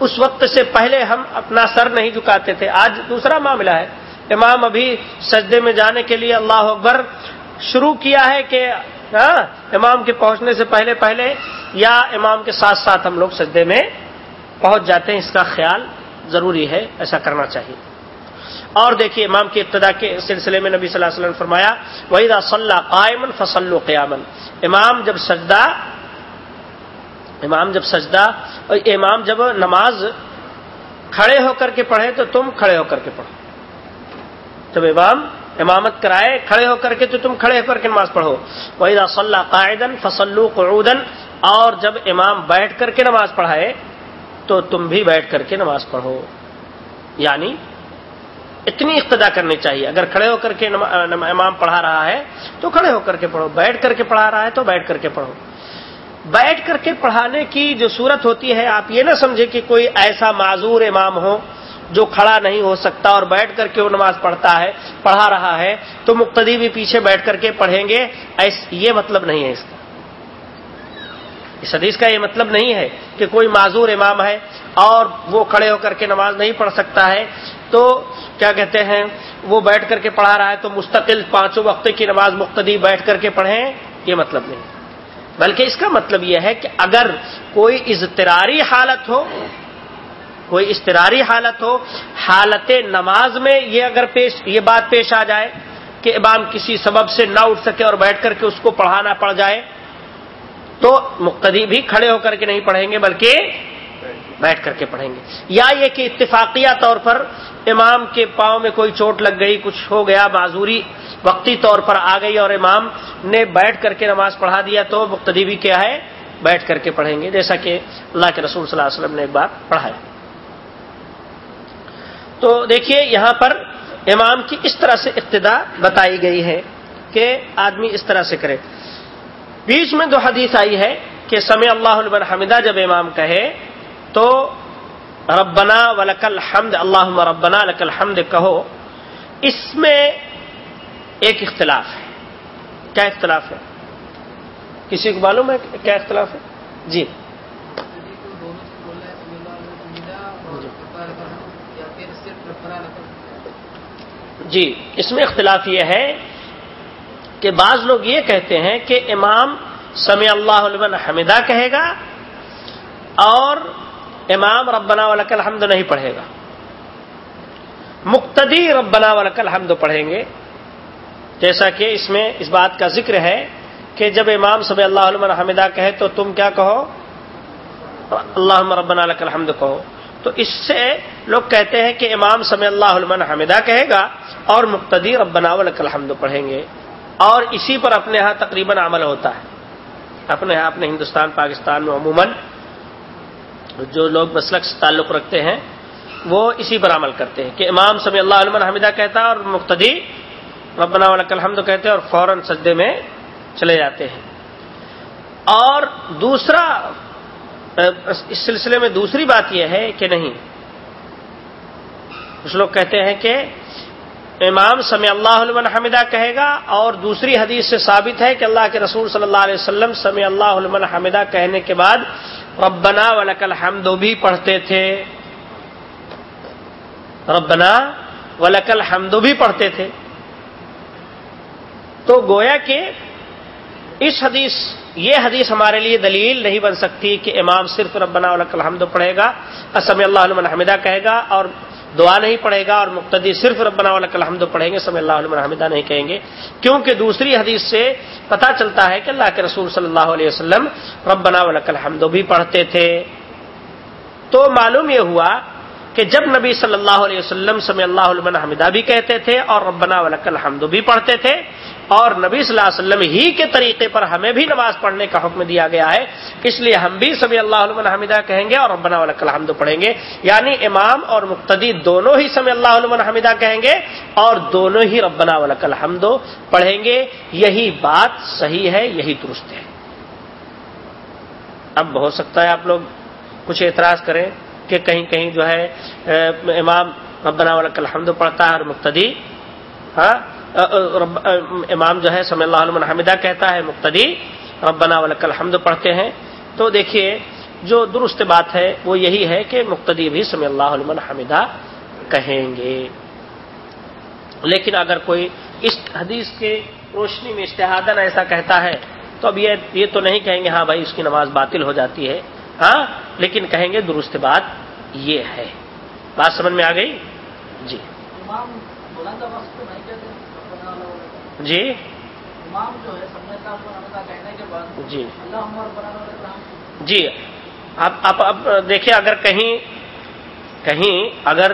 اس وقت سے پہلے ہم اپنا سر نہیں جھکاتے تھے۔ آج دوسرا معاملہ ہے۔ امام ابھی سجدے میں جانے کے لیے اللہ اکبر شروع کیا ہے کہ ہاں امام کے پہنچنے سے پہلے پہلے یا امام کے ساتھ ساتھ ہم لوگ سجدے میں پہنچ جاتے ہیں، اس کا خیال ضروری ہے، ایسا کرنا چاہیے۔ اور دیکھیے، امام کی ابتدا کے سلسلے میں نبی صلی اللہ علیہ وسلم نے فرمایا وحیدہ صلاح قائمن فصل و قیامن امام جب سجدہ، امام جب سجدہ، امام جب نماز کھڑے ہو کر کے پڑھے تو تم کھڑے ہو کر کے پڑھو۔ جب امام امامت کرائے، کھڑے ہو کر کے تو تم کھڑے ہو کر کے نماز پڑھو۔ وحیدہ صلاح قائدن فصلو قعودن اور جب امام بیٹھ کر کے نماز پڑھائے، تو تم بھی بیٹھ کر کے نماز پڑھو۔ یعنی اتنی اقتدا کرنی چاہیے۔ اگر کھڑے ہو کر کے امام پڑھا رہا ہے، تو کھڑے ہو کر کے پڑھو۔ بیٹھ کر کے پڑھا رہا ہے، تو بیٹھ کر کے پڑھو۔ بیٹھ کر کے پڑھانے کی جو صورت ہوتی ہے، آپ یہ نہ سمجھے کہ کوئی ایسا معذور امام ہو جو کھڑا نہیں ہو سکتا اور بیٹھ کر کے وہ نماز پڑھتا ہے، پڑھا رہا ہے، تو مقتدی بھی پیچھے بیٹھ کر کے پڑھیں گے یہ مطلب نہیں ہے اس کا۔ اس حدیث کا یہ مطلب نہیں ہے کہ کوئی معذور امام ہے اور وہ کھڑے ہو کر کے نماز نہیں پڑھ سکتا ہے، تو کیا کہتے ہیں، وہ بیٹھ کر کے پڑھا رہا ہے تو مستقل پانچوں وقت کی نماز مقتدی بیٹھ کر کے پڑھیں، یہ مطلب نہیں۔ بلکہ اس کا مطلب یہ ہے کہ اگر کوئی اضطراری حالت ہو کوئی استراری حالت ہو، حالت نماز میں یہ اگر پیش، یہ بات پیش آ جائے کہ امام کسی سبب سے نہ اٹھ سکے اور بیٹھ کر کے اس کو پڑھانا پڑ جائے، تو مقتدی بھی کھڑے ہو کر کے نہیں پڑھیں گے، بلکہ بیٹھ کر کے پڑھیں گے۔ یا یہ کہ اتفاقیہ طور پر امام کے پاؤں میں کوئی چوٹ لگ گئی، کچھ ہو گیا، معذوری وقتی طور پر آ گئی اور امام نے بیٹھ کر کے نماز پڑھا دیا، تو مقتدی بھی کیا ہے، بیٹھ کر کے پڑھیں گے۔ جیسا کہ اللہ کے رسول صلی اللہ علیہ وسلم نے ایک بار پڑھایا تو دیکھیے یہاں پر امام کی اس طرح سے ابتدا بتائی گئی ہے کہ آدمی اس طرح سے کرے۔ بیچ میں دو حدیث آئی ہے کہ سمے اللہ علیہ حمیدہ جب امام کہے تو ربنا ولکل حمد اللہ ربنا لکل حمد کہو۔ اس میں ایک اختلاف ہے۔ کیا اختلاف ہے؟ کسی کو معلوم ہے کیا اختلاف ہے؟ جی۔ جی اس میں اختلاف یہ ہے کہ بعض لوگ یہ کہتے ہیں کہ امام سمع اللہ علیہ حمیدہ کہے گا اور امام ربنا ولک الحمد نہیں پڑھے گا۔ مقتدی ربنا ولک الحمد پڑھیں گے۔ جیسا کہ اس میں اس بات کا ذکر ہے کہ جب امام سب اللہ علیہ حمیدہ کہے تو تم کیا کہو؟ اللہ ربنا لک الحمد کہو۔ تو اس سے لوگ کہتے ہیں کہ امام سمع اللہ علیہ حمیدہ کہے گا اور مقتدی ربنا ولک الحمد پڑھیں گے اور اسی پر اپنے ہاں تقریباً عمل ہوتا ہے اپنے ہاں اپنے ہندوستان، پاکستان میں عموماً جو لوگ مسلک سے تعلق رکھتے ہیں وہ اسی پر عمل کرتے ہیں کہ امام سمی اللہ علم حمیدہ کہتا ہے اور مقتدی ربنا ولک الحمد کہتے ہیں اور فوراً سجدے میں چلے جاتے ہیں اور دوسرا اس سلسلے میں دوسری بات یہ ہے کہ نہیں۔ کچھ لوگ کہتے ہیں کہ امام سمی اللہ علم حمدہ کہے گا اور دوسری حدیث سے ثابت ہے کہ اللہ کے رسول صلی اللہ علیہ وسلم سمی اللہ علم حمدہ کہنے کے بعد ربنا ولک الحمد بھی پڑھتے تھے۔ ربنا ولک الحمد بھی پڑھتے تھے۔ تو گویا کہ اس حدیث یہ حدیث ہمارے لیے دلیل نہیں بن سکتی کہ امام صرف ربنا ولک الحمد پڑھے گا اسم اللہ علم حمدہ کہے گا، اور دعا نہیں پڑھے گا، اور مقتدی صرف ربنا ولک الحمد پڑھیں گے سمی اللہ علم حمدہ نہیں کہیں گے۔ کیونکہ دوسری حدیث سے پتا چلتا ہے کہ اللہ کے رسول صلی اللہ علیہ وسلم ربنا ولک الحمد بھی پڑھتے تھے۔ تو معلوم یہ ہوا کہ جب نبی صلی اللہ علیہ وسلم سمی اللہ علم حمدہ بھی کہتے تھے اور ربنا ولک الحمد بھی پڑھتے تھے اور نبی صلی اللہ علیہ وسلم ہی کے طریقے پر ہمیں بھی نماز پڑھنے کا حکم دیا گیا ہے۔ اس لیے ہم بھی سمی اللہ علم حمدہ کہیں گے اور ربنا ولک الحمد پڑھیں گے۔ یعنی امام اور مقتدی دونوں ہی سمی اللہ علم حمدہ کہیں گے اور دونوں ہی ربنا ولک الحمد پڑھیں گے۔ یہی بات صحیح ہے، یہی درست ہے۔ اب ہو سکتا ہے آپ لوگ کچھ اعتراض کریں کہ کہیں کہیں جو ہے، امام ربنا ولک الحمد پڑھتا ہے اور مقتدی ہاں امام جو ہے سمی اللہ علم حمدہ کہتا ہے، مقتدی، ربنا ولک الحمد پڑھتے ہیں۔ تو دیکھیے، جو درست بات ہے، وہ یہی ہے کہ مقتدی بھی سمی اللہ علم حمدہ کہیں گے۔ لیکن اگر کوئی اس حدیث کے روشنی میں اشتہادن ایسا کہتا ہے، تو اب یہ یہ تو نہیں کہیں گے ہاں بھائی، اس کی نماز باطل ہو جاتی ہے۔ ہاں لیکن کہیں گے، درست بات یہ ہے۔ بات سمجھ میں آ گئی؟ جی۔ جی؟ جی۔ جی آپ اب دیکھیے اگر کہیں کہیں اگر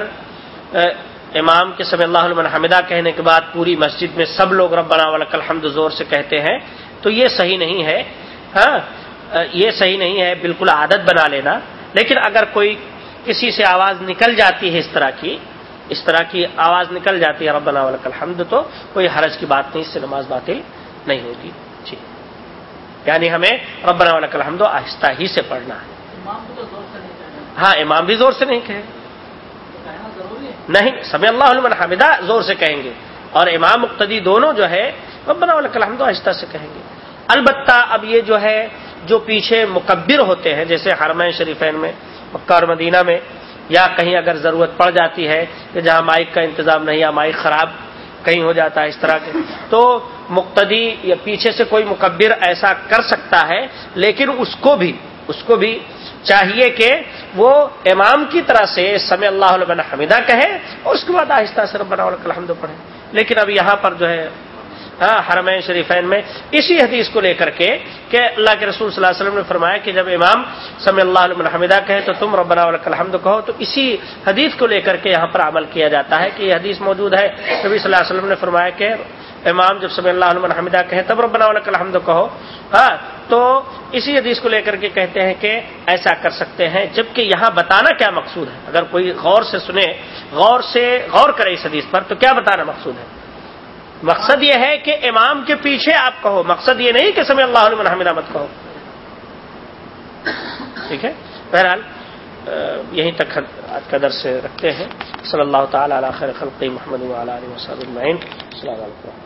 امام کے سمی اللہ علم حمدہ کہنے کے بعد پوری مسجد میں سب لوگ ربنا ولک الحمد زور سے کہتے ہیں تو یہ صحیح نہیں ہے۔ ہاں یہ صحیح نہیں ہے بالکل عادت بنا لینا۔ لیکن اگر کوئی کسی سے آواز نکل جاتی ہے اس طرح کی اس طرح کی آواز نکل جاتی ہے ربنا ولک الحمد تو کوئی حرج کی بات نہیں اس سے نماز باطل نہیں ہوگی جی۔ یعنی ہمیں ربنا ولک الحمد آہستہ ہی سے پڑھنا ہے۔ ہاں امام بھی زور سے نہیں کہے۔ نہیں سمی اللہ علم حامدہ زور سے کہیں گے۔ اور امام مقتدی دونوں جو ہے ربنا ولک الحمد آہستہ سے کہیں گے۔ البتہ اب یہ جو ہے جو پیچھے مکبر ہوتے ہیں جیسے حرمین شریفین میں مکہ اور مدینہ میں یا کہیں اگر ضرورت پڑ جاتی ہے کہ جہاں مائک کا انتظام نہیں، یا مائک خراب کہیں ہو جاتا ہے اس طرح کے، تو مقتدی یا پیچھے سے کوئی مکبر ایسا کر سکتا ہے، لیکن اس کو بھی، اس کو بھی چاہیے کہ وہ امام کی طرح سے سمی اللہ علیہ حمیدہ کہے، اور اس کے بعد آہستہ سے ربنا الحمد پڑھے۔ لیکن اب یہاں پر جو ہے حرمین شریفین میں، اسی حدیث کو لے کر کے کہ اللہ کے رسول صلی اللہ علیہ وسلم نے فرمایا کہ جب امام سمی اللہ علیہ حمیدہ کہے تو تم ربنا الحمد کہو، تو اسی حدیث کو لے کر کے یہاں پر عمل کیا جاتا ہے کہ یہ حدیث موجود ہے۔ نبی صلی اللہ علیہ وسلم نے فرمایا کہ امام جب سمی اللہ علیہ حمیدہ کہیں تب ربنا الحمد کہو۔ ہاں تو اسی حدیث کو لے کر کے کہتے ہیں کہ ایسا کر سکتے ہیں، جبکہ یہاں بتانا کیا مقصود ہے۔ اگر کوئی غور سے سنے، غور سے غور کرے اس حدیث پر، تو کیا بتانا مقصود ہے؟ مقصد یہ ہے کہ امام کے پیچھے آپ کہو۔ مقصد یہ نہیں کہ سمے اللہ علیہ حمدہ مت کہو۔ ٹھیک ہے؟ بہرحال یہیں تک آج کا درس رکھتے ہیں۔ صلی اللہ تعالی علی خیر خلقی محمد علیہ وسلم السلام علیکم۔